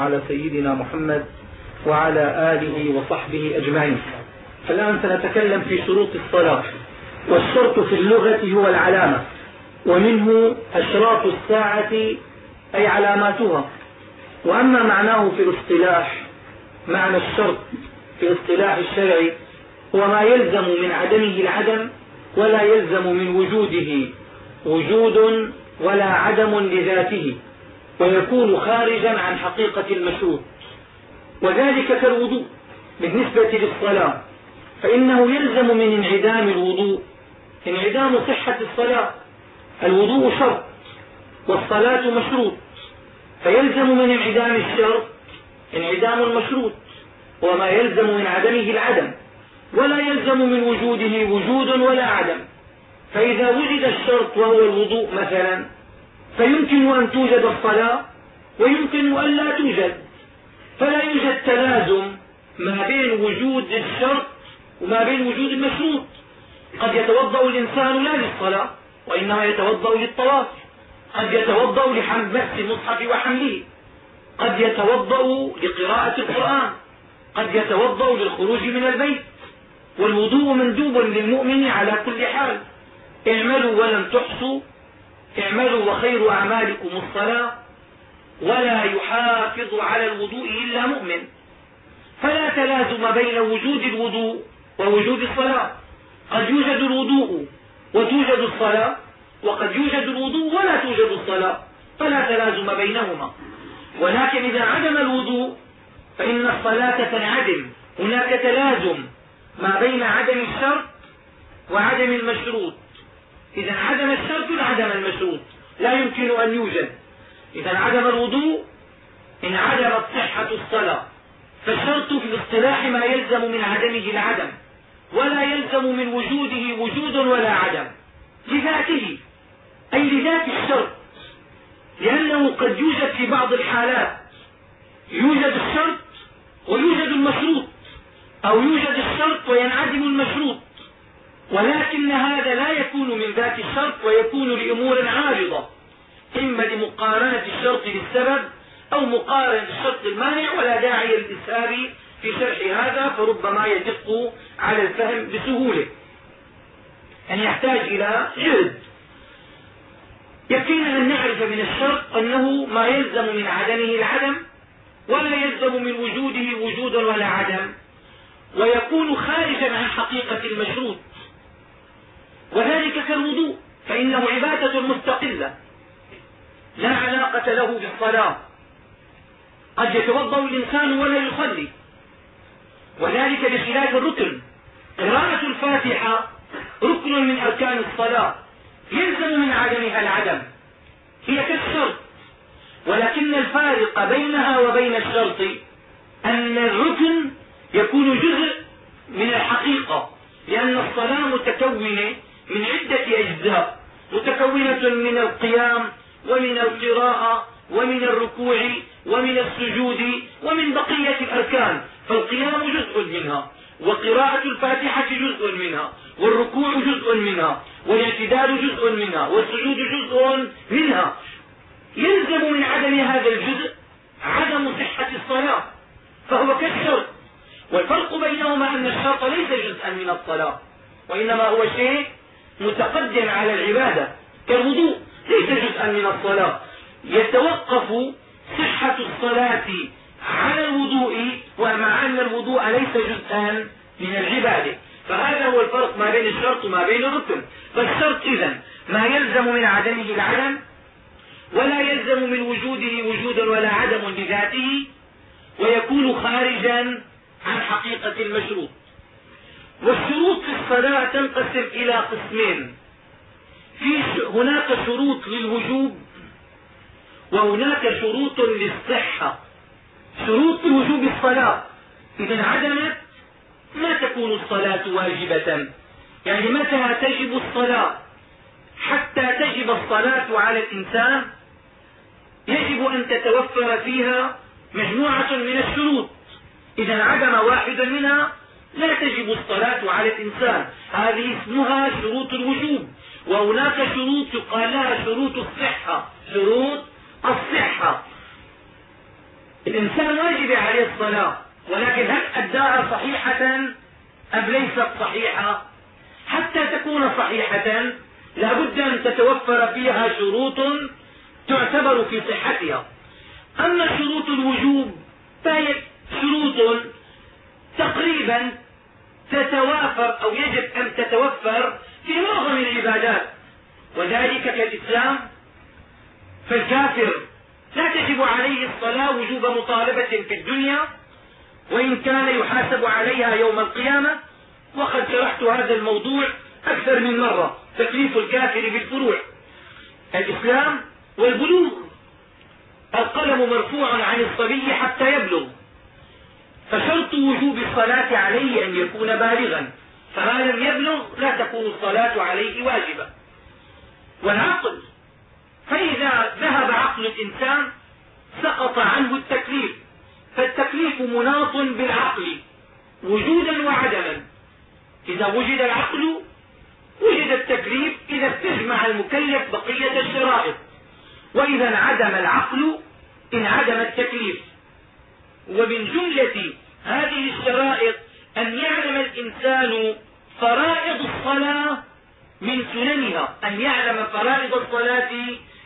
على سيدنا محمد وعلى آله وصحبه أجمعين. الآن سنتكلم في شروط الصلاة. والشرط في اللغة هو العلامة. ومنه أشراط الساعة أي علاماتها. وأما معناه في الاصطلاح معنى الشرط في اصطلاح الشرع هو ما يلزم من عدمه العدم ولا يلزم من وجوده وجود ولا عدم لذاته. ويكون خارجا عن حقيقة المشروط وذلك كالوضوء. بالنسبة للصلاة فإنه يلزم من انعدام الوضوء. انعدام صحة الصلاة. الوضوء شرط والصلاة مشروط. فيلزم من انعدام الشرط انعدام المشروط. وما يلزم من عدمه العدم. ولا يلزم من وجوده وجود ولا عدم. فإذا وجد الشرط وهو الوضوء مثلا فيمكن أن توجد الصلاة ويمكن أن لا توجد. فلا يوجد تلازم ما بين وجود الشرط وما بين وجود المشروط. قد يتوضأ الإنسان لا للصلاة وإنما يتوضأ للطواف. قد يتوضأ لحمل بث المصحف وحمله. قد يتوضأ لقراءة القرآن. قد يتوضأ للخروج من البيت. والوضوء مندوب للمؤمن على كل حال. اعملوا ولم تحصوا. اعملوا وخير أعمالكم الصلاة ولا يحافظ على الوضوء إلا مؤمن. فلا تلازم بين وجود الوضوء ووجود الصلاة. قد يوجد الوضوء وتوجد الصلاة وقد يوجد الوضوء ولا توجد الصلاة فلا تلازم بينهما. ولكن إذا عدم الوضوء فإن الصلاة تنعدم. هناك تلازم ما بين عدم الشرط وعدم المشروط. إذا عدم الشرط انعدم المشروط لا يمكن أن يوجد. إذا عدم الوضوء انعدمت صحة الصلاة. فالشرط في الاصطلاح ما يلزم من عدمه العدم ولا يلزم من وجوده وجود ولا عدم. لذاته أي لذات الشرط. لأنه قد يوجد في بعض الحالات. يوجد الشرط ويوجد المشروط أو يوجد الشرط وينعدم المشروط. ولكن هذا لا يكون من ذات الشرط ويكون لأمور عارضة. إما لمقارنة الشرط بالسبب أو مقارنة الشرط المانع ولا داعي للإسهاب في شرح هذا فربما يدق على الفهم بسهولة. أن يحتاج إلى جهد. يكفينا أن نعرف من الشرط أنه ما يلزم من عدمه العدم ولا يلزم من وجوده وجودا ولا عدم. ويكون خارجا عن حقيقة المشروط. وذلك كالوضوء فإنه عبادة مستقلة. لا علاقة له بالصلاة. قد يتوضأ الإنسان ولا يصلي. وذلك بخلاف الركن. قراءة الفاتحة ركن من أركان الصلاة يلزم من عدمها العدم. هي كالشرط. ولكن الفارق بينها وبين الشرط أن الركن يكون جزء من الحقيقة لأن الصلاة متكونة من عدة أجزاء متكونة من القيام ومن القراءة ومن الركوع ومن السجود ومن بقية الأركان. فالقيام جزء منها وقراءة الفاتحة جزء منها والركوع جزء منها والاعتدال جزء منها والسجود جزء منها. يلزم من عدم هذا الجزء عدم صحة الصلاة فهو كالشرط. والفرق بينهما أن الشرط ليس جزءا من الصلاة وإنما هو شيء متقدم على العبادة كالوضوء ليس جزءا من الصلاة. يتوقف صحة الصلاة على الوضوء ومع أن الوضوء ليس جزءا من العبادة. فهذا هو الفرق ما بين الشرط وما بين الركن. فالشرط إذا ما يلزم من عدمه العدم ولا يلزم من وجوده وجودا ولا عدم لذاته ويكون خارجا عن حقيقة المشروط والشروط في الصلاة تنقسم إلى قسمين. في هناك شروط للوجوب وهناك شروط للصحة. شروط لوجوب الصلاة. إذا انعدمت ما تكون الصلاة واجبة؟ يعني متى تجب الصلاة؟ حتى تجب الصلاة على الإنسان يجب أن تتوفر فيها مجموعة من الشروط. إذا انعدم واحد منها لا تجب الصلاة على الإنسان. هذه اسمها شروط الوجوب. وهناك شروط يقال لها شروط الصحة. شروط الصحة. الإنسان واجب عليه الصلاة ولكن هل أداها صحيحة أم ليست صحيحة؟ حتى تكون صحيحة لا بد أن تتوفر فيها شروط تعتبر في صحتها. أما شروط الوجوب فهي شروط تقريبا تتوافر أو يجب أن تتوفر في معظم العبادات. وذلك كالإسلام فالكافر لا تجب عليه الصلاة وجوب مطالبة في الدنيا وإن كان يحاسب عليها يوم القيامة وقد شرحت هذا الموضوع أكثر من مرة تكليف الكافر بالفروع. الإسلام والبلوغ القلم مرفوع عن الصبي حتى يبلغ. فشرط وجوب الصلاة عليه أن يكون بالغا. فما لم يبلغ لا تكون الصلاة عليه واجبة. والعقل فإذا ذهب عقل الإنسان سقط عنه التكليف. فالتكليف مناط بالعقل وجودا وعدما. إذا وجد العقل وجد التكليف إذا استجمع المكلف بقية الشرائط. وإذا انعدم العقل انعدم التكليف. ومن جملة هذه الشرائط أن يعلم الإنسان فرائض الصلاة من سننها أن يعلم فرائض الصلاة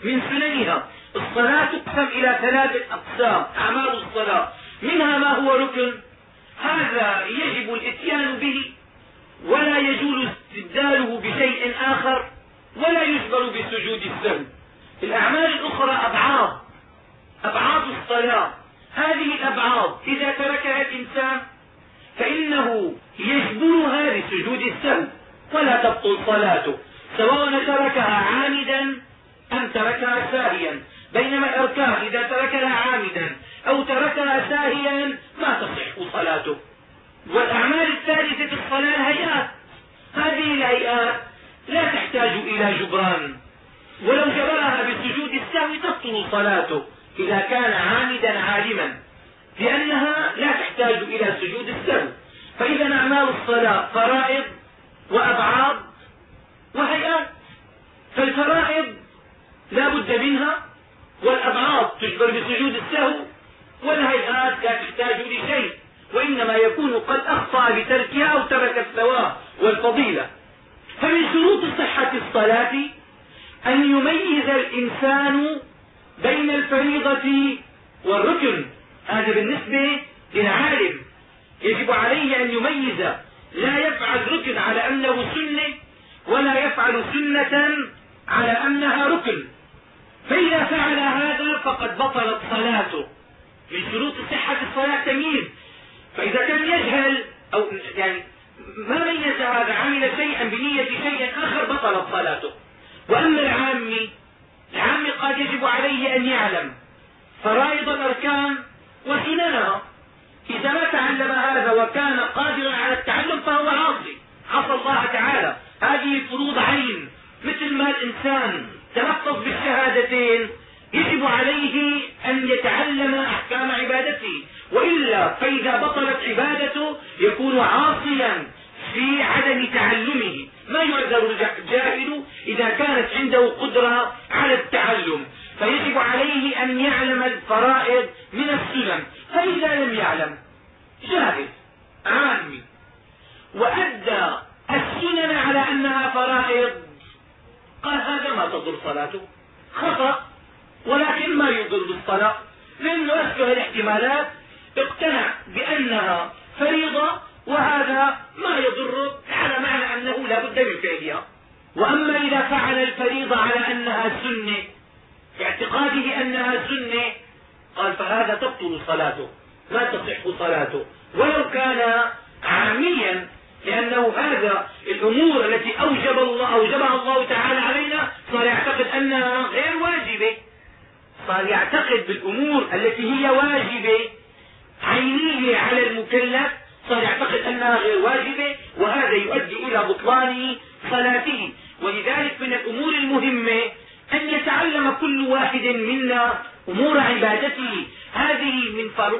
من سننها. الصلاة تقسم إلى ثلاثة أقسام أعمال الصلاة. منها ما هو ركن؟ هذا يجب الإتيان به ولا يجوز استبداله بشيء آخر ولا يجبر بسجود السهو الأعمال الأخرى أبعاض أبعاض الصلاة. هذه الأبعاض إذا تركها الإنسان فإنه يجبرها بسجود السهو. ولا تبطل صلاته. سواء تركها عامدا أم تركها ساهيا. بينما الأركان إذا تركها عامدا أو تركها ساهيا ما تصح صلاته. والأعمال الثالثة في الصلاة هيئات. هذه الهيئات لا تحتاج إلى جبران. ولو جبرها بسجود السهو تبطل صلاته. إذا كان عامدا عالما لأنها لا تحتاج إلى سجود السهو فإذا أعمال الصلاة فرائض وأبعاد وهيئات فالفرائض لا بد منها والأبعاد تجبر بسجود السهو والهيئات لا تحتاج لشيء وإنما يكون قد أخطأ بتركها أو ترك الثواب والفضيلة. فمن شروط صحة الصلاة أن يميز الإنسان بين الفريضة والركن. هذا بالنسبة للعالم. يجب عليه أن يميز. لا يفعل ركن على أنه سنة ولا يفعل سنة على أنها ركن. فإذا فعل هذا فقد بطلت صلاته. من شروط صحة الصلاة تمييز. فإذا كان يجهل أو يعني ما ميز هذا عمل شيئا بنية شيء آخر بطلت صلاته. وأما العامي العامي قد يجب عليه أن يعلم. فرائض الأركان وسننها إذا ما تعلم هذا وكان قادرا على التعلم فهو عاصي. عصى الله تعالى. هذه فروض عين. مثل ما الإنسان تلفظ بالشهادتين يجب عليه أن يتعلم أحكام عبادته. وإلا فإذا بطلت عبادته يكون عاصيا في عدم تعلمه. ما يعذر الجاهل إذا كانت عنده قدرة على التعلم فيجب عليه أن يعلم الفرائض من السنن فإذا لم يعلم جاهل عامي وأدى السنن على أنها فرائض. قال هذا ما تضر صلاته. خطأ ولكن ما يضر الصلاة لأنه أشبه الاحتمالات اقتنع بأنها فريضة وهذا ما يضر على معنى أنه لا بد من فعلها. وأما إذا فعل الفريضة على أنها سنة باعتقاده أنها سنة قال فهذا تبطل صلاته ما تصح صلاته. ولو كان عاميا لأنه هذا الأمور التي أوجب الله أوجبها الله تعالى علينا صار يعتقد أنها غير واجبة. صار يعتقد بالأمور التي هي واجبة عينيه على المكلف صار يعتقد أنها غير واجبة. وهذا يؤدي إلى بطلان صلاته ولذلك من الأمور المهمة أن يتعلم كل واحد منا أمور عبادته. هذه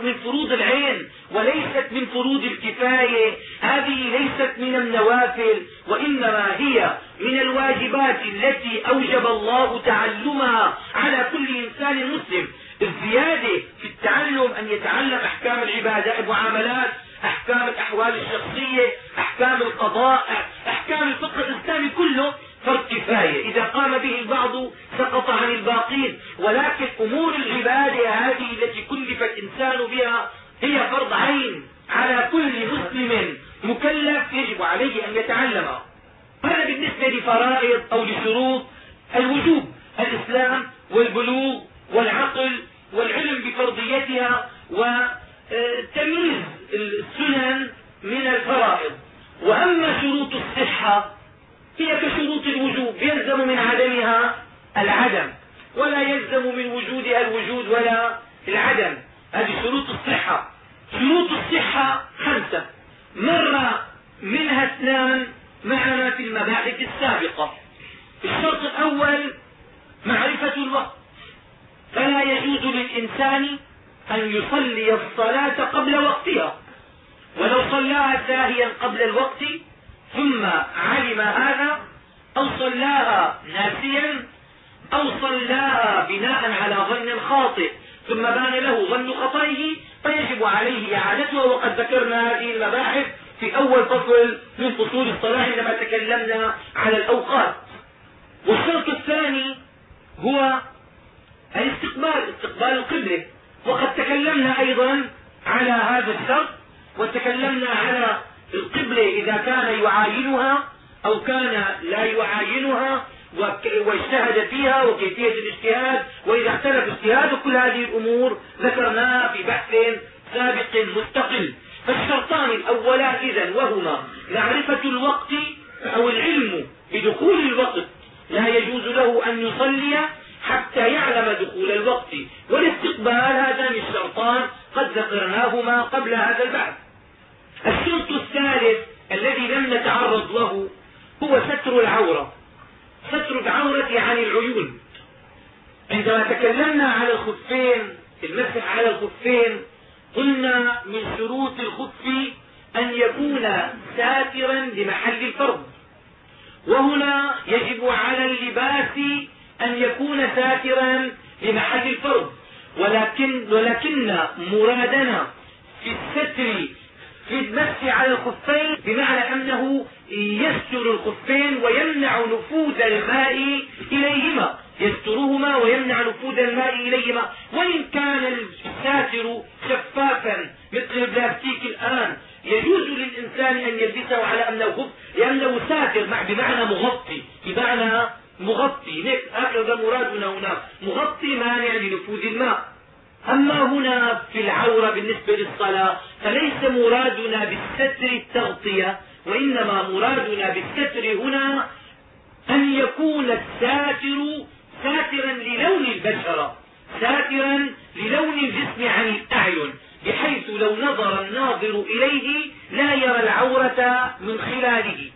من فروض العين وليست من فروض الكفاية. هذه ليست من النوافل وإنما هي من الواجبات التي أوجب الله تعلمها على كل إنسان مسلم. الزيادة في التعلم أن يتعلم أحكام العبادة المعاملات أحكام الأحوال الشخصية أحكام القضاء أحكام الفقه الإسلامي كله فرض كفاية. إذا قام به البعض سقط عن الباقين. ولكن أمور العبادة هذه التي كلف الإنسان بها هي فرض عين على كل مسلم مكلف يجب عليه أن يتعلمها هذا بالنسبة لفرائض أو لشروط الوجوب الإسلام والبلوغ والعقل والعلم بفرضيتها وتمييز السنن من الفرائض وأما شروط الصحة هي كشروط الوجوب يلزم من عدمها العدم ولا يلزم من وجودها الوجود ولا العدم هذه شروط الصحة شروط الصحة خمسة مر منها اثنان معنا في المباحث السابقة الشرط الأول معرفة الوقت فلا يجوز للإنسان أن يصلي الصلاة قبل وقتها ولو صلاها ساهيا قبل الوقت ثم علم هذا أو صلاها ناسيا أو صلاها بناء على ظن خاطئ ثم بان له ظن خطئه فيجب عليه إعادتها وقد ذكرنا هذه المباحث في أول فصل من فصول الصلاة عندما تكلمنا على الأوقات والشرط الثاني هو الاستقبال استقبال القبلة وقد تكلمنا أيضا على هذا الشرط وتكلمنا على القبلة إذا كان يعاينها أو كان لا يعاينها واجتهد فيها وكيفية الاجتهاد وإذا اختلف اجتهاد كل هذه الأمور ذكرناها في بحث سابق مستقل فالشرطان الأولان إذا وهما معرفة الوقت أو العلم بدخول الوقت لا يجوز له يصلي حتى يعلم دخول الوقت. والاستقبال هذان الشرطان قد ذكرناهما قبل هذا البحث الشرط الثالث الذي لم نتعرض له هو ستر العورة. ستر العورة عن العيون. عندما تكلمنا على الخفين المسح على الخفين قلنا من شروط الخف أن يكون ساترا لمحل الفرض. وهنا يجب على اللباس أن يكون ساترا لمحل الفرض. ولكن, ولكن مرادنا في الستر في المسح على الخفين بمعنى أنه يستر الخفين ويمنع نفوذ الماء إليهما. يسترهما ويمنع نفوذ الماء إليهما. وإن كان الساتر شفافا مثل البلاستيك الآن يجوز للإنسان أن يلبسه على أنه خف لأنه ساتر بمعنى مغطي بمعنى مغطي. هكذا مرادنا هنا. مغطي مانع لنفوذ الماء. أما هنا في العورة بالنسبة للصلاة فليس مرادنا بالستر التغطية وإنما مرادنا بالستر هنا أن يكون الساتر ساترا للون البشرة ساترا للون الجسم عن الأعين بحيث لو نظر الناظر إليه لا يرى العورة من خلاله.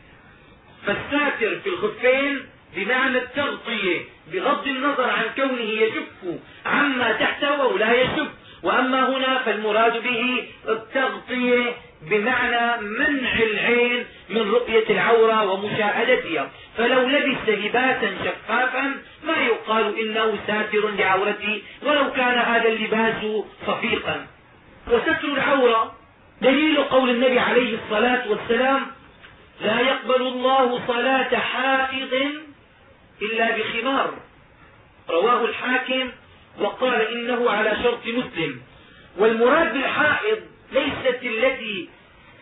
فالساتر في الخفين بمعنى التغطية بغض النظر عن كونه يشف عما تحته أو لا يشف وأما هنا فالمراد به التغطية بمعنى منع العين من رؤية العورة ومشاهدتها. فلو لبس لباسا شفافا ما يقال إنه ساتر لعورته ولو كان هذا اللباس صفيقا. وستر العورة دليل قول النبي عليه الصلاة والسلام لا يقبل الله صلاة حائض إلا بخمار. رواه الحاكم وقال إنه على شرط مسلم. والمراد بالحائض ليست التي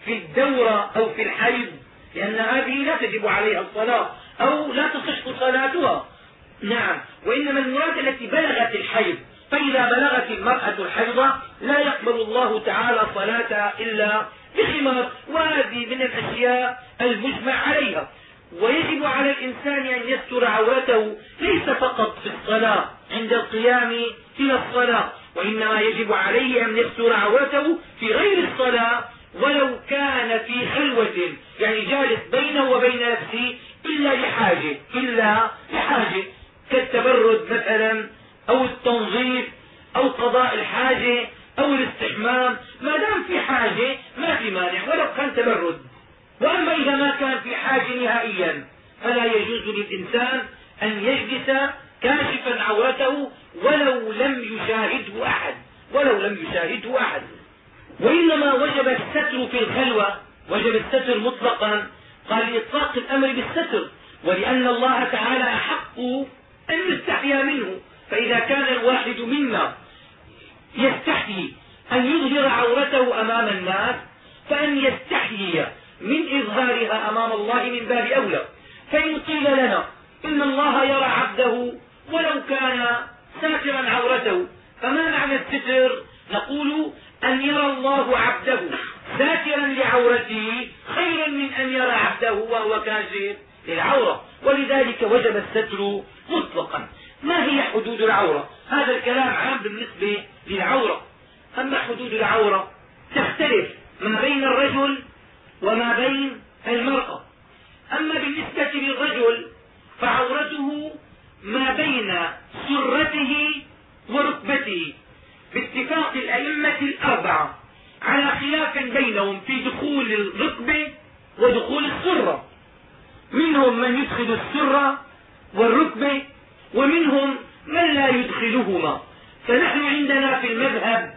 في الدورة أو في الحيض لأن هذه لا تجب عليها الصلاة أو لا تصح صلاتها. نعم وإنما المراد التي بلغت الحيض. فإذا بلغت المرأة الحيضة لا يقبل الله تعالى صلاتها إلا بخمار وهذه من الأشياء المجمع عليها. ويجب على الإنسان أن يستر عورته ليس فقط في الصلاة عند القيام إلى الصلاة. وإنما يجب عليه أن يستر عورته في غير الصلاة ولو كان في خلوة يعني جالس بينه وبين نفسه إلا لحاجة إلا لحاجة. كالتبرد مثلا أو التنظيف أو قضاء الحاجة أو الاستحمام. ما دام في حاجة ما في مانع ولو كان تبرد. وأما إذا ما كان في حاجة نهائيا. فلا يجوز للإنسان أن يجلس كاشفا عورته ولو لم يشاهده أحد. ولو لم يشاهده أحد. وإنما وجب الستر في الخلوة. وجب الستر مطلقا. قال لإطلاق الأمر بالستر. ولأن الله تعالى أحق أن يستحيا منه. فإذا كان الواحد منا يستحيي أن يظهر عورته أمام الناس فأن يستحيي من إظهارها أمام الله من باب أولى. فإن قيل لنا إن الله يرى عبده ولو كان ساترا عورته فما معنى الستر؟ نقول أن يرى الله عبده ساترا لعورته خير من أن يرى عبده وهو كاشف للعورة. ولذلك وجب الستر مطلقا. ما هي حدود العورة؟ هذا الكلام عام بالنسبة للعورة. أما حدود العورة تختلف ما بين الرجل وما بين المرأة. أما بالنسبة للرجل فعورته ما بين سرته وركبته. باتفاق الأئمة الأربعة على خلاف بينهم في دخول الركبة ودخول السرة. منهم من يدخل السرة والركبة ومنهم من لا يدخلهما. فنحن عندنا في المذهب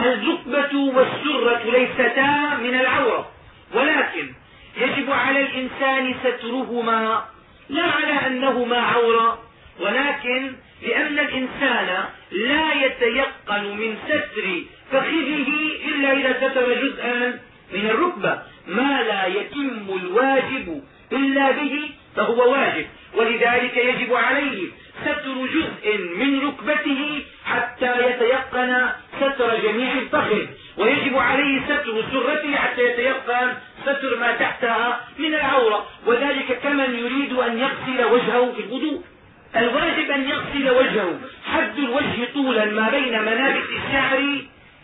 الركبة والسرة ليستا من العورة. ولكن يجب على الإنسان سترهما لا على أنهما عورة ولكن لأن الإنسان لا يتيقن من ستر فخذه إلا إذا ستر جزءا من الركبة. ما لا يتم الواجب إلا به فهو واجب ولذلك يجب عليه ستر جزء من ركبته حتى يتيقن ستر جميع الفخذ. ويجب عليه ستر سرته حتى يتيقن ستر ما تحتها من العورة. وذلك كمن يريد أن يغسل وجهه في الوضوء. الواجب أن يغسل وجهه. حد الوجه طولا ما بين منابت الشعر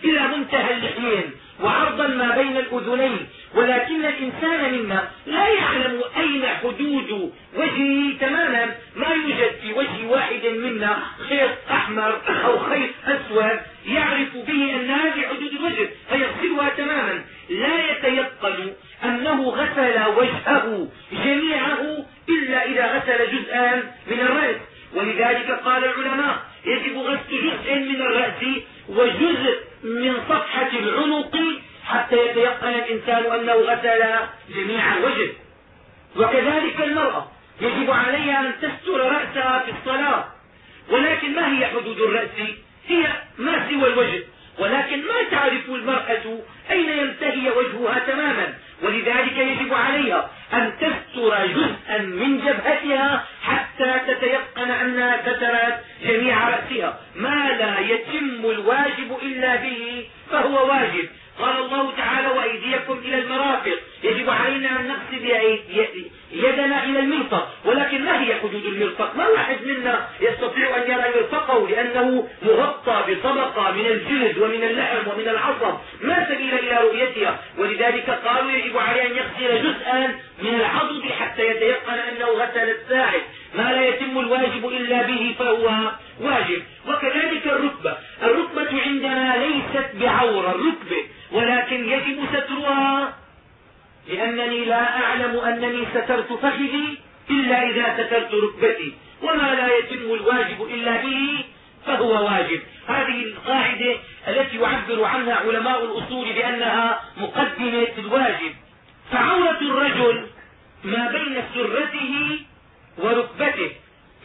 إلى منتهى اللحيين وعرضا ما بين الأذنين ولكن الإنسان منا لا يعلم أين حدود وجهه تماما. ما يوجد في وجه واحد منا خيط أحمر أو خيط أسود يعرف به أن هذه حدود الوجه فيغسلها تماما. لا يتيقن أنه غسل وجهه جميعه إلا إذا غسل جزءا من الرأس. ولذلك قال العلماء يجب غسل جزء من الرأس وجزء من صفحة العنق حتى يتيقن الإنسان أنه غسل جميع الوجه. وكذلك المرأة يجب عليها أن تستر رأسها في الصلاة. ولكن ما هي حدود الرأس؟ هي ما سوى الوجه. ولكن ما تعرف المرأة أين ينتهي وجهها تماما؟ ولذلك يجب عليها أن تستر جزءا من جبهتها حتى تتيقن أنها سترت جميع رأسها. ما لا يتم الواجب إلا به فهو واجب. قال الله تعالى وأيديكم إلى المرافق. يجب علينا أن نغسل يدنا إلى المرفق ولكن ما هي حدود المرفق ما واحد منا يستطيع أن يرى مرفقه لأنه مغطى بطبقة من الجلد ومن اللحم ومن العصب. ما سبيل إلى رؤيتها؟ ولذلك قالوا يجب عليه أن يغسل جزءا من العضد حتى يتيقن أنه غسل الساعد. ما لا يتم الواجب إلا به فهو واجب. وكذلك الركبة. الركبة عندنا ليست بعورة الركبة ولكن يجب سترها لأنني لا أعلم أنني سترت فخذي إلا إذا سترت ركبتي وما لا يتم الواجب إلا به فهو واجب. هذه القاعدة التي يعبر عنها علماء الأصول بأنها مقدمة الواجب فعورة الرجل ما بين سرته وركبته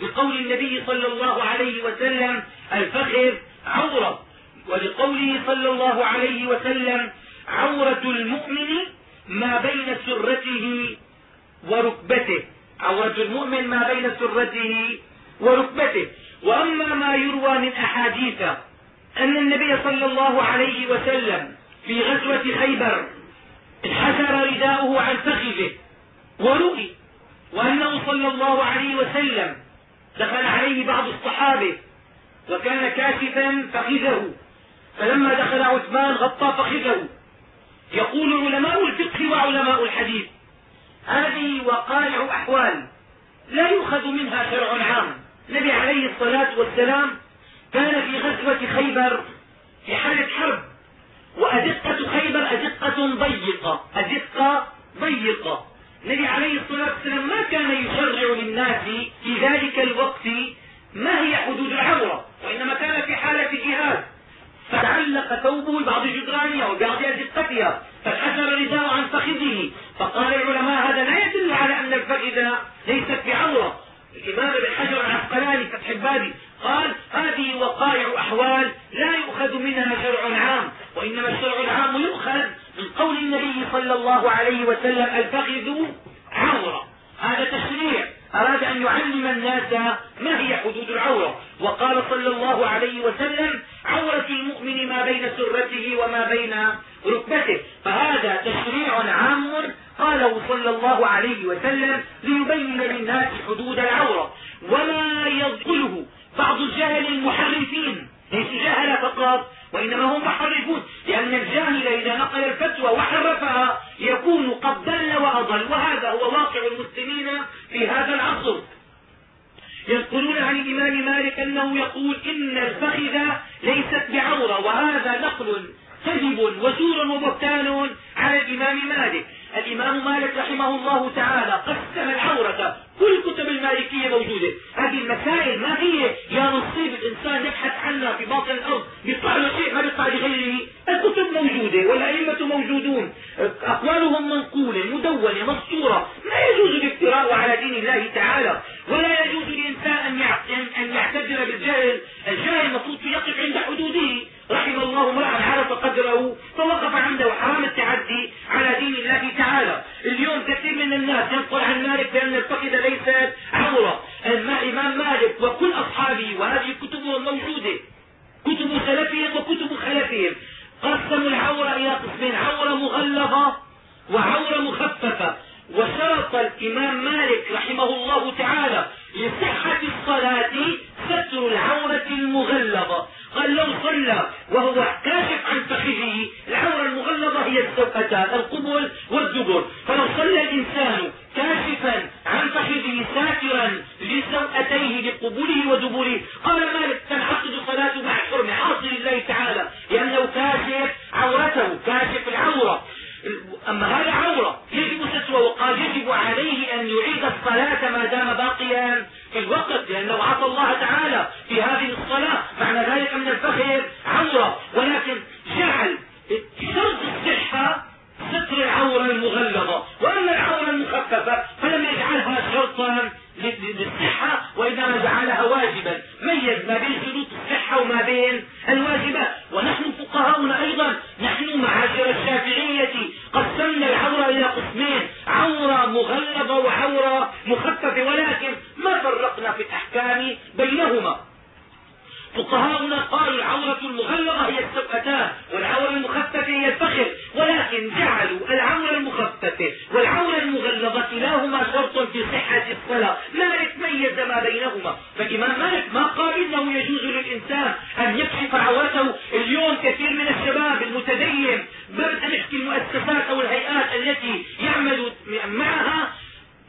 لقول النبي صلى الله عليه وسلم الفخذ عورة ولقوله صلى الله عليه وسلم عورة المؤمن ما بين سرته وركبته. عورة المؤمن ما بين سرته وركبته. وأما ما يروى من أحاديث أن النبي صلى الله عليه وسلم في غزوة خيبر انحسر رداؤه عن فخذه ورؤي وأنه صلى الله عليه وسلم دخل عليه بعض الصحابة وكان كاشفا فخذه. فلما دخل عثمان غطى فخذه. يقول علماء الفقه وعلماء الحديث هذه وقائع أحوال لا يؤخذ منها شرع عام. النبي عليه الصلاة والسلام كان في غزوة خيبر في حالة حرب وأدقة خيبر أدقة ضيقة أدقة ضيقة. النبي عليه الصلاة والسلام ما كان يشرع للناس في ذلك الوقت ما هي حدود العورة وإنما كان في حالة جهاد. فتعلق ثوبه ببعض جدرانها وبعض أزقتها فانحسر الرداء عن فخذه. فقال العلماء هذا لا يدل على أن الفخذ ليست بعورة الإمام ابن حجر العسقلاني فتح الباري قال هذه وقائع أحوال لا يؤخذ منها شرع عام وإنما الشرع العام يؤخذ من قول النبي صلى الله عليه وسلم الفخذ عورة هذا تشريع. أراد أن يعلم الناس ما هي حدود العورة. وقال صلى الله عليه وسلم عورة المؤمن ما بين سرته وما بين ركبته. فهذا تشريع عام قاله صلى الله عليه وسلم ليبين للناس حدود العورة. وما يدخله بعض الجهل المحرفين. ليسوا جهل فقط وإنما هم محرفون. لأن الجاهل إذا نقل الفتوى وحرفها يكون قد دل وأضل. وهذا هو واقع المسلمين ينقلون عن الإمام مالك أنه يقول إن الفخذ ليست بعورة وهذا نقل كذب وزور وبهتان على الإمام مالك. الإمام مالك رحمه الله تعالى قسم العورة كل كتب المالكية موجودة. هذه المسائل ما هي يا نصيب الإنسان يبحث عنها في باطن الأرض؟ بيطلع له شيء ما بيطلع لغيره. الكتب موجودة والأئمة موجودون. أقوالهم منقولة مدونة مسطورة ما يجوز الافتراء على دين الله تعالى. ولا يجوز للإنسان أن يعتذر بالجهل. الجاهل المفروض يقف عند حدوده. رحم الله امرأ عرف قدره فوقف عنده حرام التعدي على دين الله تعالى. اليوم كثير من الناس ينقل عن مالك بأن الفقد ليست عوره الامام مالك وكل أصحابه وهذه كتبهم موجودة. كتب سلفهم وكتب خلفهم. قسموا العوره إلى قسمين عوره مغلظة وعوره مخففة. وشرط الإمام مالك رحمه الله تعالى لصحة الصلاة ستر العورة المغلظة. قال لو صلى وهو كاشف عن فخذه. العورة المغلظة هي السوقتان القبل والدبر فلو صلى الإنسان كاشفا عن فخذه ساترا لسوءتيه لقبوله ودبره قال مالك تنعقد صلاته مع حرمه عاصي لله تعالى لأنه كاشف عورته كاشف العورة. أما هذا عورة يجب ستره وقال يجب عليه أن يعيد الصلاة ما دام باقيا في الوقت لأنه عصى الله تعالى في هذه الصلاة. معنى ذلك أن الفخذ عورة. ولكن جعل شرط الصحة ستر العورة المغلظة. وأما العورة المخففة فلم يجعلها شرطا للصحة وإنما جعلها واجبا. ميز ما بين شروط الصحة وما بين الواجبات ونحن فقهاؤنا أيضا نحن معاشر الشافعية قسمنا العورة إلى قسمين عورة مغلظة وعورة مخففة ولكن ما فرقنا في الأحكام بينهما فقهاؤنا قالوا العورة المغلظة هي السبقتان والعورة المخففة هي الفخذ ولكن جعلوا العورة المخففة والعورة المغلظة كلاهما شرط في صحة الصلاة مالك ميز ما بينهما فالإمام مالك ما قال إنه يجوز للإنسان أن يكشف عورته اليوم كثير من الشباب المتدين بل نحكي المؤسسات أو الهيئات التي يعمل معها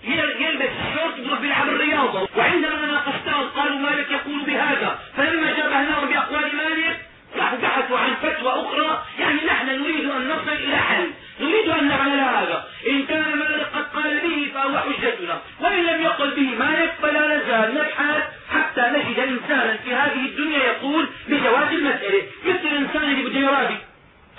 يلبس الشورت يروح بيلعب الرياضة وعندما ناقشتهم قالوا مالك يقول بهذا فلما جابهناهم بأقوال مالك راحوا بحثوا عن فتوى أخرى يعني نحن نريد أن نصل إلى حل نريد أن نعمل هذا إن كان مالك قد قال به فهو حجتنا وإن لم يقل به مالك فلا نزال نبحث حتى نجد إنسانا في هذه الدنيا يقول بجواز المسألة مثل الإنسان اللي بده يرابي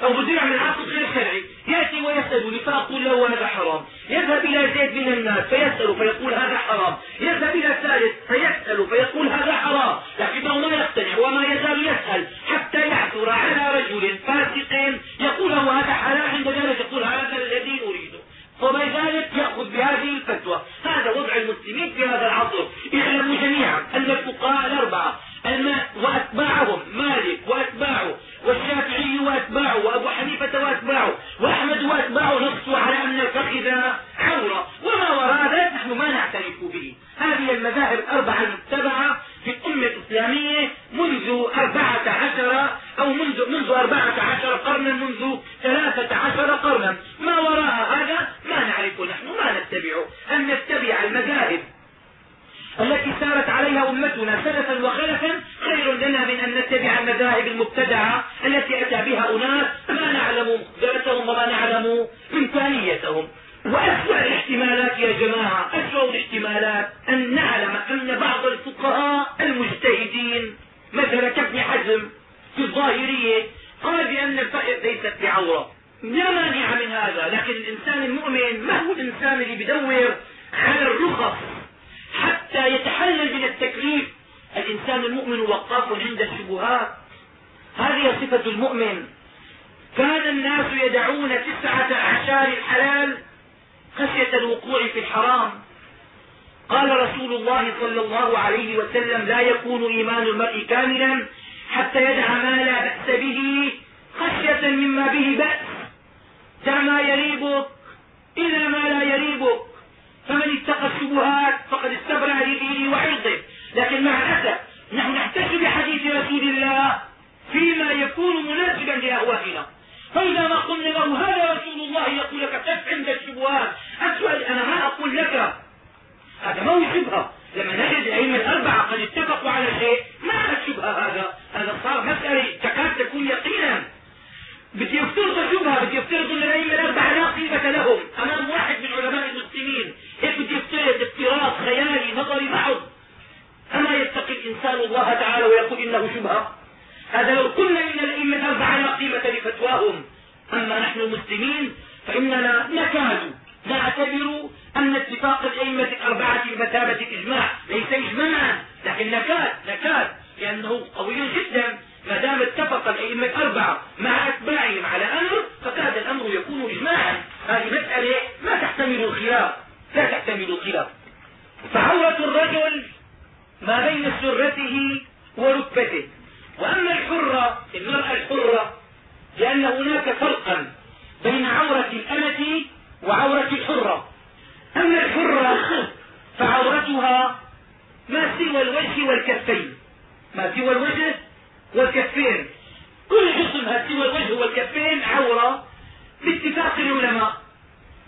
أو بده يعمل عقد غير شرعي يأتي ويسألني فأقول له هذا حرام يذهب إلى زيد من الناس فيسأل فيقول هذا حرام. يذهب إلى الثالث فيسأل فيقول هذا حرام لكنه ما يقتنع وما يزال يسأل حتى يعثر على رجل فاسق يقول له هذا حلال عند ذلك يقول هذا الذي أريده فبذلك يأخذ بهذه الفتوى هذا وضع المسلمين في هذا العصر اعلموا جميعا أن الفقهاء الأربعة وأتباعهم مالك وأتباعه والشافعي واتباعه وابو حنيفة واتباعه واحمد واتباعه نصوا على ان الفخذ عورة وما وراء ذلك نحن ما نعترف به هذه المذاهب الاربعة المتبعة في الامة الاسلامية منذ اربعة عشر أو منذ منذ اربعة عشر قرنا منذ ثلاثة عشر قرنا ما وراء هذا ما نعرفه نحن ما نتبعه ان نتبع المذاهب التي سارت عليها أمتنا سلفا وخلفا خير لنا من أن نتبع المذاهب المبتدعة التي أتى بها أناس ما نعلم مقدرتهم وما نعلم إمكانيتهم وأسوأ الاحتمالات يا جماعة أسوأ الاحتمالات أن نعلم أن بعض الفقهاء المجتهدين مثلا حزم في الظاهرية قال بأن الفأر ليست بعورة لا مانع من هذا لكن الإنسان المؤمن ما هو الإنسان اللي بدور على الرخص حتى يتحلل من التكليف الإنسان المؤمن وقاف عند الشبهات هذه صفة المؤمن كان الناس يدعون تسعة أعشار الحلال خشية الوقوع في الحرام. قال رسول الله صلى الله عليه وسلم لا يكون إيمان المرء كاملا حتى يدع ما لا بأس به خشية مما به بأس. دع ما يريبك إلا ما لا يريبك. فمن اتقى الشبهات فقد استبرع لدينه وعرضه. لكن مع الأسف نحن نحتج بحديث رسول الله فيما يكون مناسبا لأهوائنا. فإذا ما قلنا له هذا رسول الله يقول لك كف عند الشبهات أسأل أنا ما أقول لك؟ هذا ما هو شبهة. لما نجد الأئمة الأربعة قد اتفقوا على شيء ما الشبهة هذا؟ هذا صار مسألة تكاد تكون يقينا. بدي يفترض شبهة بدي يفترض أن الأئمة الأربعة لا قيمة لهم. أمام واحد من علماء المسلمين. هيك بدي يفترض افتراض خيالي نظري محض أما يتقي الإنسان الله تعالى ويقول إنه شبهة؟ هذا لو قلنا إن الأئمة الأربعة لا قيمة لفتواهم. أما نحن المسلمين فإننا نكاد نعتبر أن اتفاق الأئمة الأربعة بمثابة إجماع. ليس إجماعا لكن نكاد نكاد لأنه قوي جدا. ما دام اتفق الأئمة الأربعة مع أتباعهم على أمر فكاد الأمر يكون إجماعا. هذه مسألة ما تحتمل الخلاف لا تحتمل الخلاف. فعورة الرجل ما بين سرته وركبته. وأما الحرة المرأة الحرة لأن هناك فرقا بين عورة الأمة وعورة الحرة. أما الحرة فعورتها ما سوى الوجه والكفين. ما سوى الوجه والكفين. كل جسمها سوى الوجه والكفين عورة باتفاق العلماء.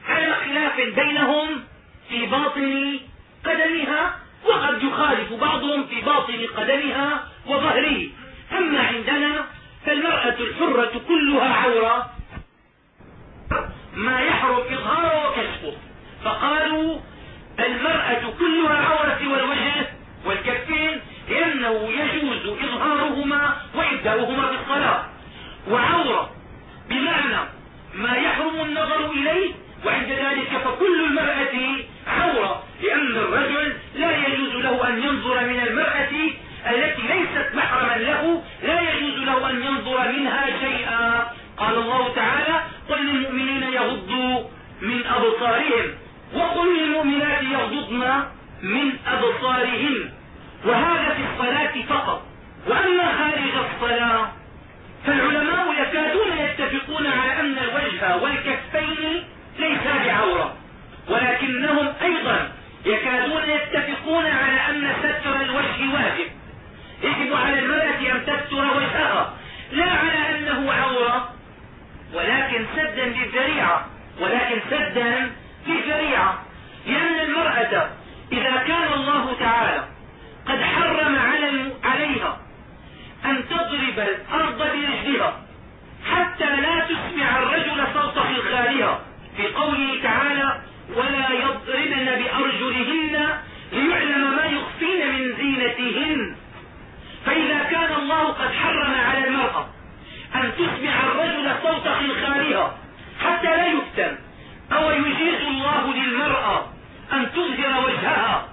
على خلاف بينهم في باطن قدمها وقد يخالف بعضهم في باطن قدمها وظهره. أما عندنا فالمرأة الحرة كلها عورة. ما يحرم إظهاره وكشفه. فقالوا المرأة كلها عورة والوجه والكفين لأنه يجوز إظهارهما وإبداؤهما في الصلاة وعورة بمعنى ما يحرم النظر إليه وعند ذلك فكل المرأة عورة لأن الرجل لا يجوز له أن ينظر من المرأة التي ليست محرما له لا يجوز له أن ينظر منها شيئا. قال الله تعالى قل للمؤمنين يغضوا من أبصارهم وقل للمؤمنات يغضضن من أبصارهن وهذا في الصلاة فقط. وأما خارج الصلاة فالعلماء يكادون يتفقون على أن الوجه والكفين ليسا بعورة. ولكنهم أيضا يكادون يتفقون على أن ستر الوجه واجب. يجب على المرأة أن تستر وجهها لا على أنه عورة ولكن سدا للذريعة ولكن سدا للذريعة لأن المرأة إذا كان الله تعالى قد حرم عليها أن تضرب الأرض برجلها حتى لا تسمع الرجل صوت خلخالها. في قوله تعالى ولا يضربن بأرجلهن ليعلم ما يخفين من زينتهن فإذا كان الله قد حرم على المرأة أن تسمع الرجل صوت خلخالها حتى لا يفتن أو يجيز الله للمرأة أن تظهر وجهها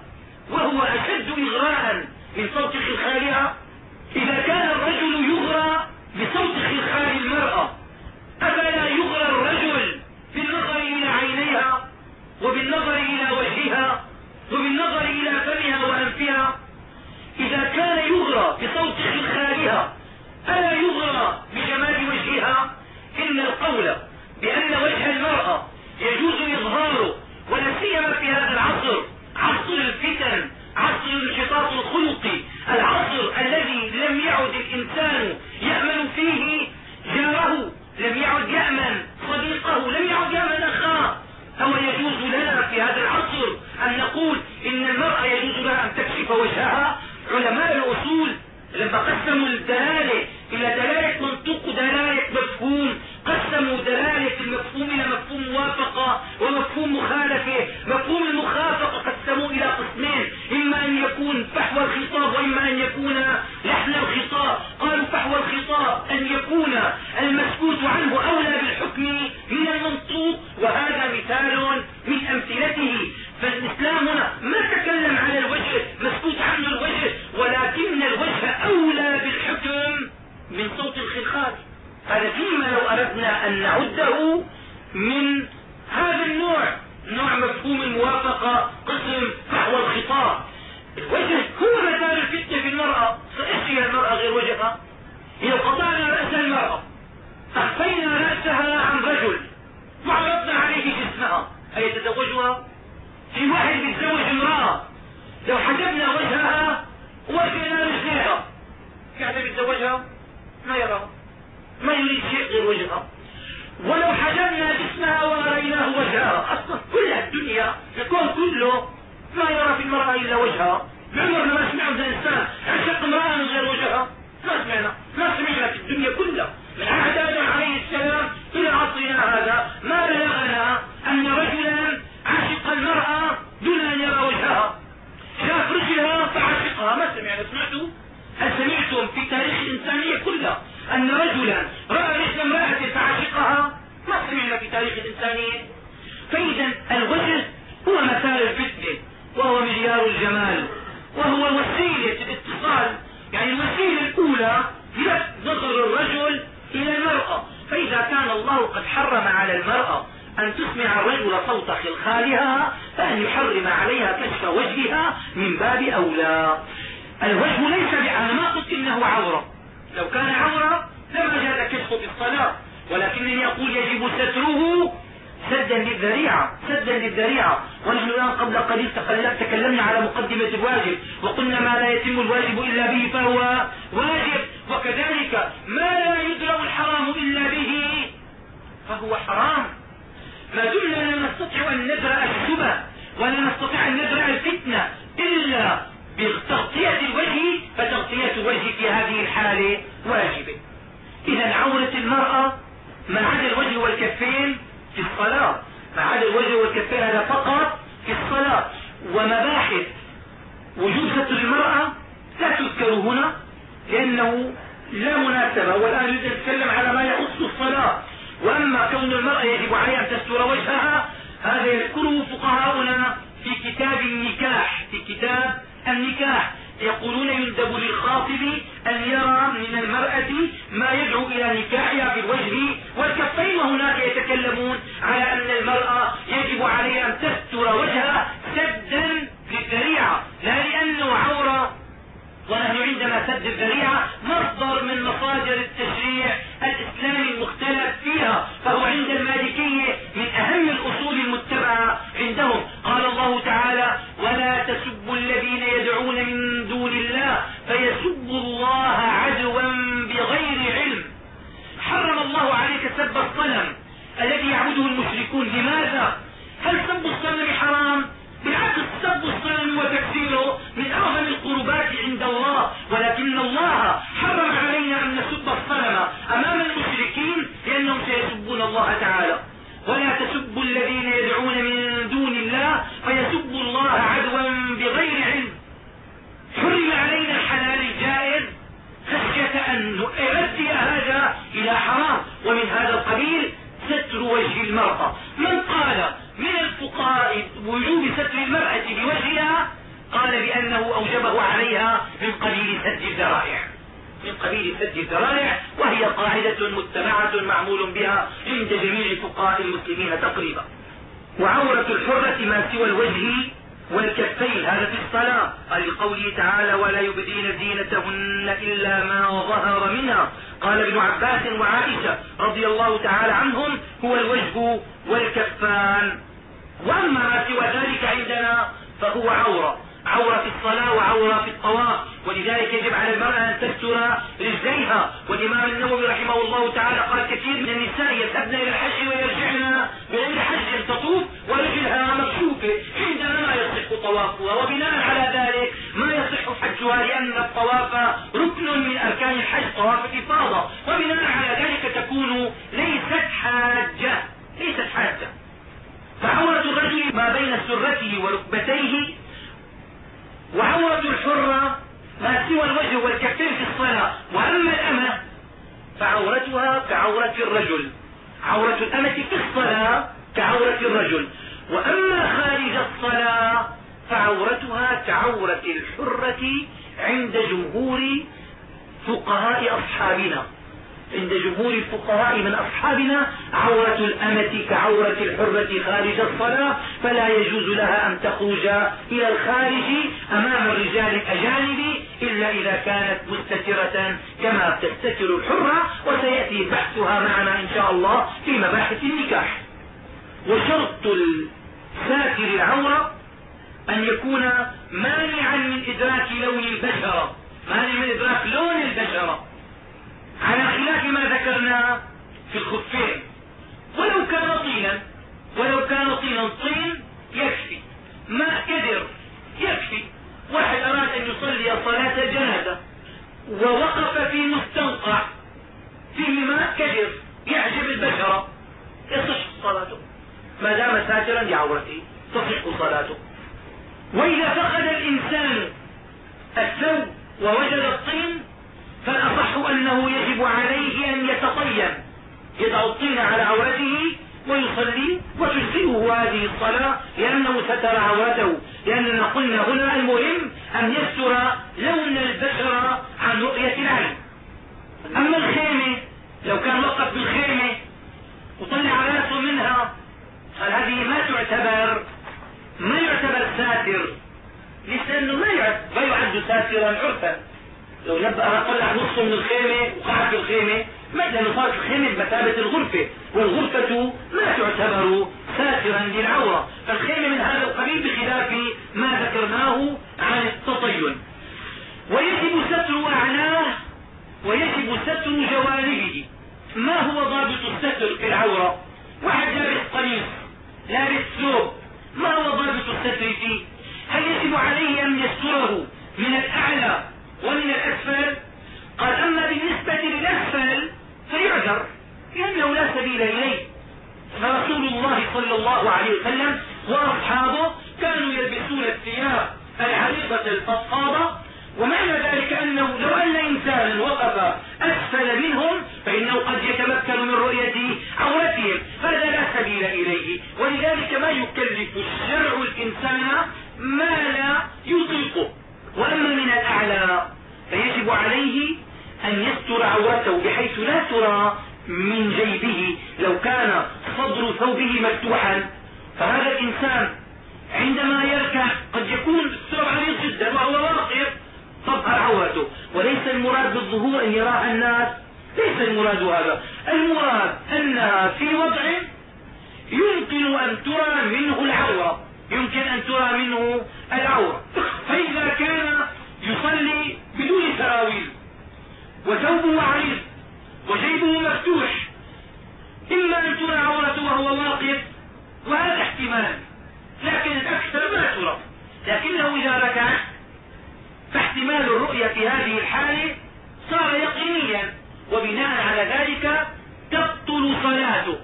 وهو أشد إغراء من صوت خلخالها إذا كان الرجل يغرى بصوت خلخال المرأة أفلا يغرى الرجل بالنظر إلى عينيها وبالنظر إلى وجهها وبالنظر إلى فمها وأنفها إذا كان يغرى بصوت خلخالها ألا يغرى بجمال وجهها إن القول بأن وجه المرأة يجوز إظهاره ولا سيما في هذا العصر عصر الفتن عصر الانحطاط الخلقي العصر الذي لم يعد الإنسان يأمن فيه جاره لم يعد يأمن صديقه لم يعد يأمن أخاه. أو يجوز لنا في هذا العصر أن نقول إن المرأة يجوز لها أن تكشف وجهها. علماء الأصول لما قسموا الدلالة إلى دلالة منطوق ودلالة مفهوم قسموا دلالة المفهوم إلى مفهوم موافقة ومفهوم مخالفة مفهوم المخافقة قسموه إلى قسمين إما أن يكون فحوى الخطاب وإما أن يكون لحن الخطاب قالوا فحوى أردنا أن نعده من هذا النوع نوع مفهوم الموافقة قسم فحوى الخطاب الوجه هو مدار الفتنة في المرأة فايش هي المرأة غير وجهها هي قطعنا رأس المرأة أخفينا رأسها عن رجل وعرضنا عليه جسمها أيتزوجها في واحد بيتزوج امرأة لو حجبنا وجهها وجهنا رجليها كان بيتزوجها ما يراها ما يريد شيء غير وجهها ولو حجبنا جسمها واريناه وجهها أصلا كل الدنيا الكون كله ما يرى في المرأة الا وجهها بعمرنا ما سمعنا من انسان عشق امرأة من غير وجهها ما سمعنا ما سمعنا في الدنيا كلها من عهد آدم عليه السلام إلى عصرنا هذا ما بلغنا ان رجلا عشق المرأة دون ان يرى وجهها شاف رجلها فعشقها ما سمعنا سمعتوا هل سمعتم في تاريخ الانسانية كلها ان رجلا رأى رجل امرأة فعشقها ما سمعنا في تاريخ فإذا الوجه هو مثال الفتنة وهو مليار الجمال وهو وسيلة الاتصال. يعني الوسيلة الأولى هي نظر الرجل إلى المرأة. فإذا كان الله قد حرم على المرأة أن تسمع الرجل صوت خلخالها فأن يحرم عليها كشف وجهها من باب أولى. الوجه ليس أنا ما قلت إنه عورة. لو كان عورة لما جاز كشفه في الصلاة ولكنني أقول يجب ستره سدا للذريعة سدا للذريعة. ونحن الآن قبل قليل تكلمنا على مقدمة الواجب وقلنا ما لا يتم الواجب إلا به فهو واجب. وكذلك ما لا يدرأ الحرام إلا به فهو حرام. ما دمنا لا نستطيع أن ندرأ الشبه ولا نستطيع أن ندرأ الفتنة إلا بتغطية الوجه فتغطية الوجه في هذه الحالة واجبة. إذا عورة المرأة ما عدا الوجه والكفين في الصلاة. عدا الوجه والكفين هذا فقط في الصلاة. ومباحث وجود ستر المرأة لا تذكر هنا لأنه لا مناسبة. والآن يريد يتكلم على ما يخص الصلاة. وأما كون المرأة يجب عليها أن تستر وجهها هذا يذكره فقهاؤنا في كتاب النكاح في كتاب النكاح. يقولون يندب للخاطب أن يرى من المرأة ما يدعو إلى نكاحها بالوجه والكفين وهناك يتكلمون على أن المرأة يجب عليها أن تستر وجهها سدا للذريعة لا لأنه عورة. ونحن عندنا سد الذريعة مصدر من مصادر التشريع الإسلامي المختلف فيها فهو عند المالكية من أهم الأصول المتبعة عندهم. قال الله تعالى ولا تسبوا الذين يدعون من دون الله فيسبوا الله عدوا بغير علم حرم الله عليك سب الصنم الذي يعبده المشركون. لماذا؟ هل سب الصنم حرام؟ بالعكس سب الصنم وتكسيره من أعظم القربات عند الله. ولكن الله حرم علينا أن نسب الصنم أمام المشركين لأنهم سيسبون الله تعالى. ولا تسبوا الذين يدعون من دون الله فيسبوا الله عدوا بغير علم. حرم علينا خشية أن نؤدي هذا إلى حرام. ومن هذا القبيل ستر وجه المرأة. من قال من الفقهاء وجوب ستر المرأة بوجهها؟ قال بأنه أوجبه عليها من قبيل سد الذرائع. من قبيل سد الذرائع. وهي قاعدة متبعة معمول بها عند جميع فقهاء المسلمين تقريبا. وعورة الحرة ما سوى الوجه والكفين هذا في الصلاة. قال لقوله تعالى ولا يبدين زينتهن إلا ما ظهر منها. قال ابن عباس وعائشة رضي الله تعالى عنهم هو الوجه والكفان. وأما ما سوى ذلك عندنا فهو عورة. عورة في الصلاة وعورة في الطواف. ولذلك يجب على المرأة أن تستر رجليها. والإمام النووي رحمه الله تعالى قال كثير من النساء يذهبن إلى الحج ويرجعن بغير حج تطوف ورجلها مكشوفة. يصح طوافها وبناء على ذلك ما يصح حجها لأن الطواف ركن من أركان الحج طواف الإفاضة. وبناء على ذلك تكون ليست حاجة ليست حاجة. فعورة الرجل ما بين سرته وركبتيه وعورة الحرة ما سوى الوجه والكفين في الصلاة. وأما الأمة فعورتها كعورة الرجل. عورة الأمة في الصلاة كعورة الرجل. وأما خارج الصلاة فعورتها كعورة الحرة عند جمهور فقهاء أصحابنا. عند جمهور الفقهاء من أصحابنا عورة الأمة كعورة الحرة خارج الصلاة فلا يجوز لها أن تخرج إلى الخارج أمام الرجال الأجانب إلا إذا كانت مستترة كما تستتر الحرة وسيأتي بحثها معنا إن شاء الله في مباحث النكاح. وشرط ساتر العورة أن يكون مانعا من إدراك لون البشرة. مانع من إدراك لون البشرة. على خلاف ما ذكرنا في الخفين ولو كان طينا ولو كان طينا طين يكفي ماء كدر يكفي واحد أراد أن يصلي صلاة الجنازة ووقف في مستنقع فيه ماء كدر يعجب البشرة يصح صلاته ما دام ساترا لعورته تصح صلاته وإذا فقد الإنسان الثوب ووجد الطين فالأصح أنه يجب عليه أن يتطين يضع الطين على عورته ويصلي وتجزئه هذه الصلاة لأنه ستر عورته لأننا قلنا هنا المهم أن يستر لون البشرة عن رؤية العين أما الخيمة لو كان وقف بالخيمة وطلع راسه منها قال هذه ما تعتبر ما يعتبر ساتر لأنه ما ما يعد ساترا عرفا لو نبقى طلع نصه من الخيمه وقعد في الخيمه ما لأنه صارت الخيمه بمثابه الغرفه والغرفه ما تعتبر ساترا للعوره فالخيمه من هذا القبيل بخلاف ما ذكرناه عن التطين ويجب ستر اعلاه ويجب ستر جوانبه ما هو ضابط الستر في العوره واحد لابس قميص لابس ثوب ما هو ضابط الستر فيه هل يجب عليه ان يستره من الاعلى ومن الاسفل قال اما بالنسبة للاسفل فيعذر لأنه لا سبيل إليه. فرسول الله صلى الله عليه وسلم وأصحابه كانوا يلبسون الثياب العريضة الفضفاضة ومعنى ذلك أنه لو أن إنسانا وقف أسفل منهم فإنه قد يتمكن من رؤية عورتهم هذا لا سبيل إليه. ولذلك ما يكلف الشرع الإنسان ما لا يطيقه. وأما من الأعلى فيجب عليه أن يستر عورته بحيث لا ترى من جيبه لو كان صدر ثوبه مفتوحا. فهذا الإنسان عندما يركع قد يكون الثوب عريض جدا وهو واقف تظهر عورته. وليس المراد بالظهور أن يراها الناس. ليس المراد هذا. المراد انها في وضع يمكن أن ترى منه العورة. يمكن أن ترى منه العورة. فإذا كان يصلي بدون سراويل وثوبه عريض وجيبه مفتوح. إما أن ترى عورته وهو واقف وهذا احتمال. لكن الأكثر ما ترى. لكنه إذا ركع فاحتمال الرؤية في هذه الحالة صار يقينيا. وبناء على ذلك تبطل صلاته.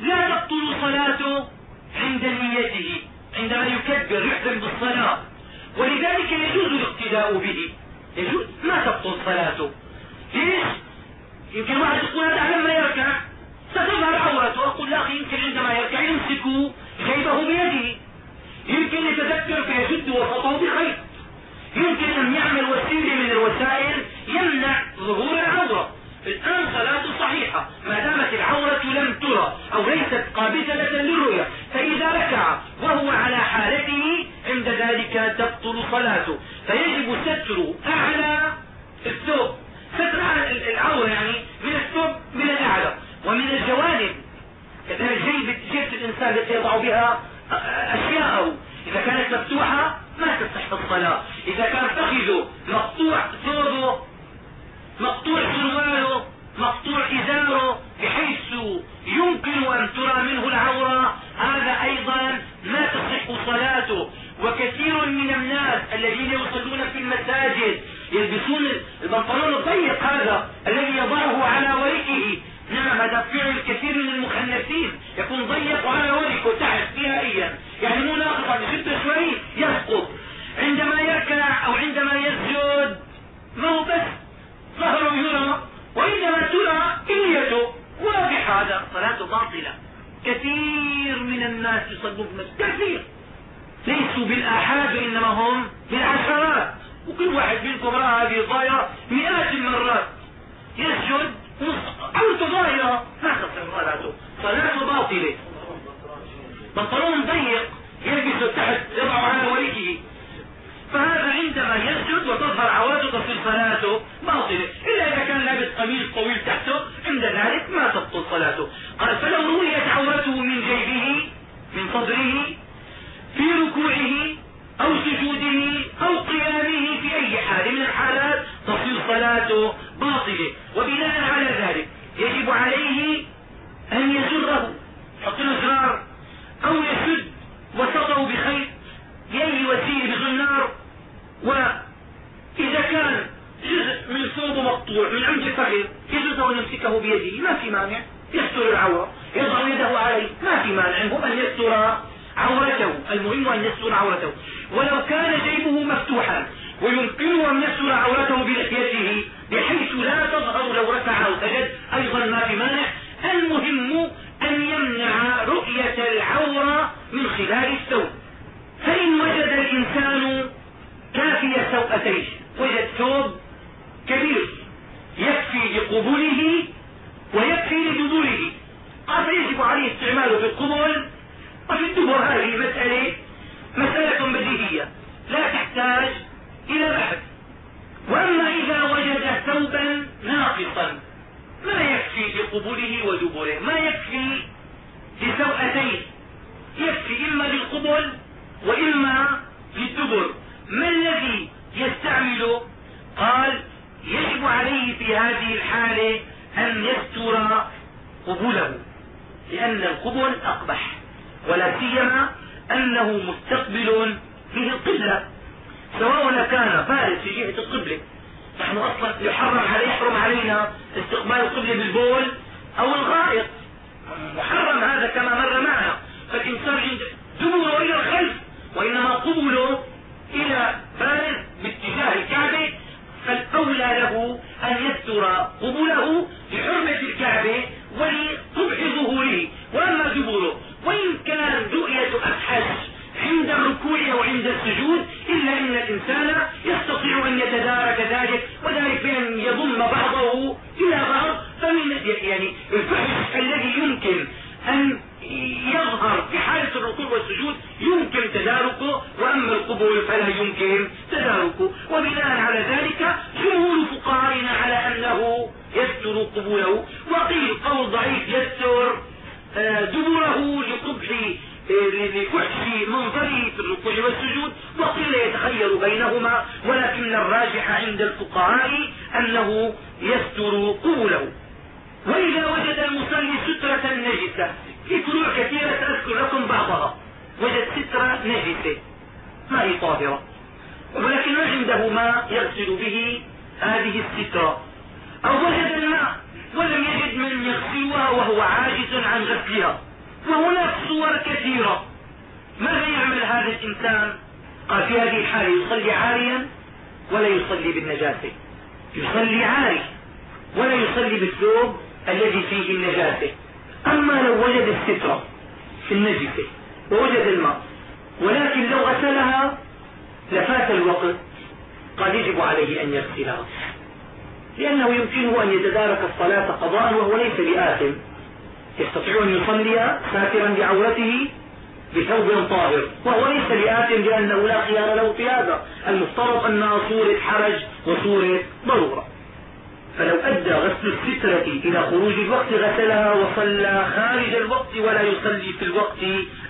لا تبطل صلاته عند نيته عندما يكبر يحزن بالصلاة. ولذلك يجوز الاقتداء به. يجوز. ما تبطل صلاته. ليش؟ يمكن واحد يقول هذا لما يركع ستظهر عورته أقول لا أخي يمكن عندما يركع يمسك جيبه بيده يمكن يتذكر فيشد وسطه بخيط يمكن ان يعمل وسيله من الوسائل يمنع ظهور العوره الان صلاته صحيحه ما دامت العوره لم ترى أو ليست قابله للرؤيه فاذا ركع وهو على حالته عند ذلك تبطل صلاته فيجب ستر اعلى الثوب ستر اعلى العوره يعني من الثوب من الاعلى ومن الجوانب كذلك جيب جيبه الانسان التي يضع بها اشياءه اذا كانت مفتوحه ما تصح الصلاة إذا كان فخذه مقطوع ثوبه مقطوع سرواله مقطوع إزاره بحيث يمكن أن ترى منه العورة هذا أيضا ما تصح صلاته وكثير من الناس الذين يصلون في المساجد يلبسون البنطلون الضيق هذا الذي يضعه على وركه نعم هذا فعل كثير من المخنثين يكون ضيق على وركه تحت نهائيا يعني مو ناقص بشده شوي يسقط عندما يركع أو عندما يسجد ما هو بس ظهره يرى وعندما ترى كليته واضح هذا صلاته باطله كثير من الناس يصلون في المسجد كثير ليسوا بالاحاد وانما هم بالعشرات وكل واحد منكم راى هذه الظاهره مئات المرات يسجد ظاهرة ما تصح صلاته صلاته باطلة. بنطلون ضيق يلبسه تحت يضع على وجهه فهذا عندما يسجد وتظهر عورته تصير صلاته باطلة. إلا إذا كان لابس قميص طويل تحته عند ذلك ما تبطل صلاته. قال فلو رؤيت عورته من جيبه من صدره في ركوعه أو سجوده أو قيامه في أي حال من الحالات تصير صلاته باطلة. وبناء على ذلك يجب عليه أن يزره يحط له زرار أو يسد وسطه بخيط بأي وسيلة بزنار وإذا كان جزء من ثوبه مقطوع من عند الفخذ يجوز أن يمسكه بيده. ما في مانع. يستر العورة يضع يده عليه. ما في مانع. المهم أن يستر عورته. المهم أن يستر عورته. ولو كان جيبه مفتوحا ويمكنه أن يستر عورته بلحيته بحيث لا تظهر لو رفع أو سجد. أيضا ما في مانع. المهم أن يمنع رؤية العورة من خلال الثوب. فإن وجد الإنسان كافي سوءتيه وجد ثوب كبير يكفي لقبوله ويكفي لدبوره قال فيجب عليه استعماله في القبول وفي الدبر. هذه مسألة مسألة بديهية. لا تحتاج إلى بحث وأما إذا وجد ثوبا ناقصا ما يكفي لقبوله ودبره ما يكفي لسوءتين يكفي إما للقبل وإما للدبر. ما الذي يستعمل؟ قال يجب عليه في هذه الحالة أن يستر قبوله لأن القبل أقبح ولا سيما أنه مستقبل به القبلة. سواء كان فارس في جهة القبلة نحن أصلا يحرم علي يحرم علينا استقبال القبلة بالبول أو الغائط. محرم هذا كما مر معنا. فالإنسان عند دبره إلى الخلف وإنما قبله إلى فارس باتجاه الكعبة فالأولى له أن يستر قبله لحرمة الكعبة ولقبح ظهوره. وأما دبره وإن كان رؤية أفحش عند الركوع أو عند السجود إلا أن الإنسان يستطيع أن يتدارك ذلك وذلك بأن يضم بعضه إلى بعض فمن يعني الفحش الذي يمكن أن يظهر في حالة الركوع والسجود يمكن تداركه وأما القبول فلا يمكن تداركه. وبناء على ذلك جمهور فقهائنا على أنه يستر قبوله وقيل قول ضعيف يستر آه، دبره لقبح لفحش منظره في الركوع والسجود وقيل يتخير بينهما ولكن الراجح عند الفقهاء أنه يستر قبوله وإذا وجد المصلي سترة نجسة في فروع كثيرة سأذكر لكم بعضها. وجد سترة نجسة ما هي طاهرة ولكن ما عنده ماء يغسل به هذه السترة. أو وجد الماء ولم يجد من يغسلها وهو عاجز عن غسلها. وهناك صور كثيرة. ماذا يعمل هذا الإنسان؟ قال في هذه الحالة يصلي عاريا ولا يصلي بالنجاسة. يصلي عاري ولا يصلي بالثوب الذي فيه النجاسة. أما لو وجد السترة في النجسة ووجد الماء ولكن لو غسلها لفات الوقت قال يجب عليه أن يغسلها. لأنه يمكنه أن يتدارك الصلاة قضاء وهو ليس بآثم. يستطيع أن يصلي ساترا بعورته بثوب طاهر. وهو ليس بآثم لأنه لا خيار له في هذا. المفترض أنها صورة حرج وصورة ضرورة. فلو أدى غسل السترة إلى خروج الوقت غسلها وصلى خارج الوقت ولا يصلي في الوقت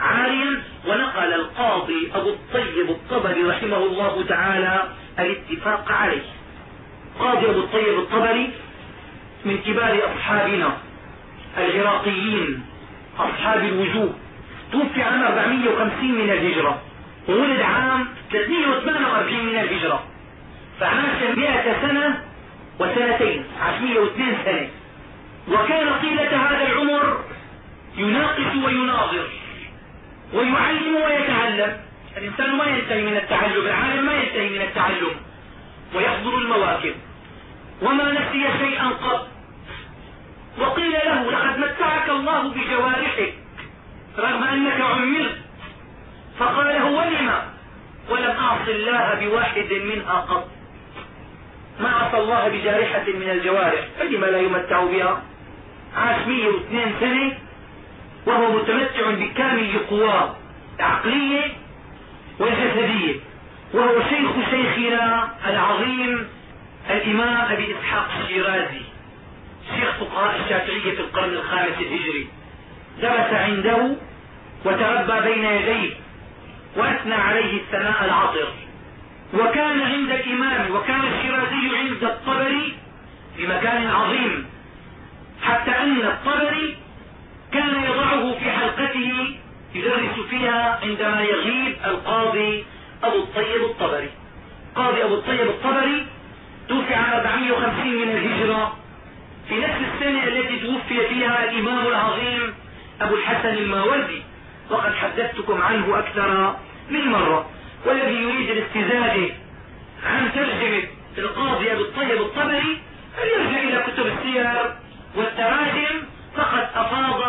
عاريا ونقل القاضي أبو الطيب الطبري رحمه الله تعالى الاتفاق عليه. قاضي أبو الطيب الطبري من كبار أصحابنا. العراقيين أصحاب الوجوه. توفي عام 450 من الهجرة. وولد عام 348 من الهجرة. فعاش 100 سنة وسنتين عاش 102 سنة. وكان طيلة هذا العمر يناقش ويناظر ويعلم ويتعلم. الإنسان ما ينتهي من التعلم العالم ما ينتهي من التعلم ويحضر المواكب. وما نسي شيئا قط. وقيل له لقد متعك الله بجوارحك رغم أنك عمرت فقال هو لما؟ ولم أعص الله بواحد منها قط. ما عصى الله بجارحة من الجوارح؟ فلما لا يمتع بها. عاش 102 سنة وهو متمتع بكامل قواه العقلية والجسدية وهو شيخ شيخنا العظيم الإمام أبي إسحاق الشيرازي. شيخ فقهاء الشافعية في القرن الخامس الهجري. درس عنده وتربى بين يديه وأثنى عليه الثناء العطر وكان عند الإمام وكان الشيرازي عند الطبري بمكان عظيم حتى أن الطبري كان يضعه في حلقته يدرس فيها عندما يغيب القاضي أبو الطيب الطبري. قاضي أبو الطيب الطبري توفي عام 450 من الهجرة. في نفس السنة التي توفي فيها الإمام العظيم أبو الحسن الماوردي وقد حدثتكم عنه أكثر من مرة والذي يريد الاستزادة عن ترجمة القاضي أبو الطيب الطبري فليرجع إلى كتب السير والتراجم فقد أفاض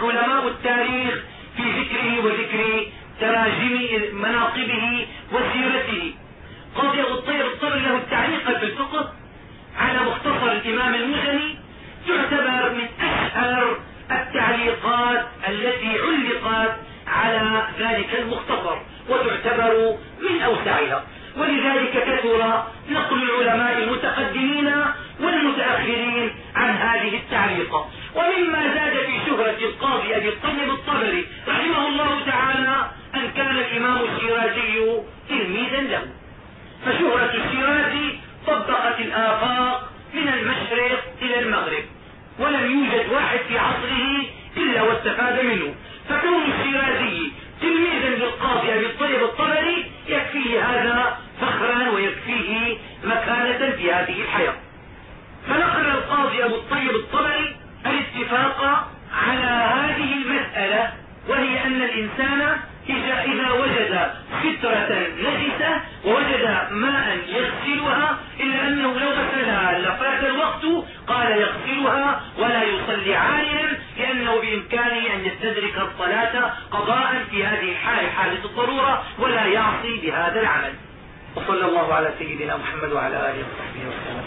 علماء التاريخ في ذكره وذكر تراجم مناقبه وسيرته. قاضي أبو الطير الطبري له التعليق في الفقه مختصر الإمام المزني تعتبر من أشهر التعليقات التي علقت على ذلك المختصر وتعتبر من اوسعها ولذلك كثر نقل العلماء المتقدمين والمتأخرين عن هذه التعليقة. ومما زاد في شهرة القاضي أبي الطيب الطبري رحمه الله تعالى أن كان الإمام الشيرازي تلميذا له. فشهرة الشيرازي طبقت الآفاق من المشرق إلى المغرب ولم يوجد واحد في عصره إلا واستفاد منه. فكون الشيرازي تلميذا للقاضي أبي الطيب الطبري يكفيه هذا فخرا ويكفيه مكانة في هذه الحياة. فنقل القاضي أبو الطيب الطبري الاتفاق على هذه المسألة وهي أن الإنسان إذا, إذا وجد فترة نجسة ووجد ماء يغسلها إلا أنه لو غسلها لفات الوقت قال يغسلها ولا يصلي عاليا لأنه بإمكانه أن يستدرك الصلاة قضاء في هذه الحالة حالة الضرورة ولا يعصي بهذا العمل. وصلى الله على سيدنا محمد وعلى آله وصحبه وسلم.